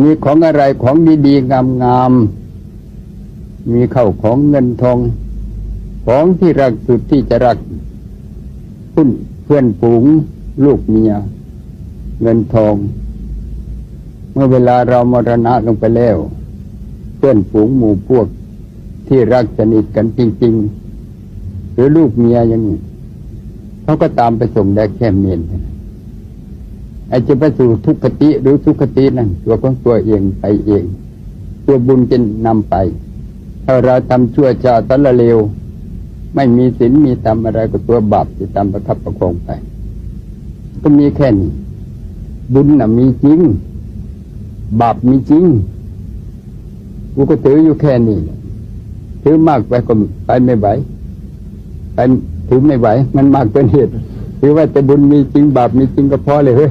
มีของอะไรของดีๆงามๆมีเข้าของเงินทอง ของที่รักสุดที่จะรักพุ่นเพื่อนฝูงลูกเมีย เงินทอง เมื่อเวลาเรามรณะลงไปแล้ว เพื่อนฝูงหมู่พวกที่รักสนิทกันจริง ๆ หรือลูกเมียอย่างนี้เขาก็ตามไปส่งได้แค่เมียนเท่านั้น ไอจจะไปสู่ทุกขติหรือสุขตินั่นตัวของตัวเองไปเอง ตัวบุญจะนำไป ถ้าเราทำชั่วชาสละเลว ไม่มีศีลมีธรรมอะไรก็ตัวบาปจะตามประคับประคองไป ก็มีแค่นี้บุญน่ะมีจริง บาปมีจริงกูก็ถืออยู่แค่นี้ถือมากไปก็ไปไม่ไหวไปถือไม่ไหว มันมากเกินเหตุถือว่าแต่บุญมีจริงบาปมีจริงก็พอเลยเฮ้ย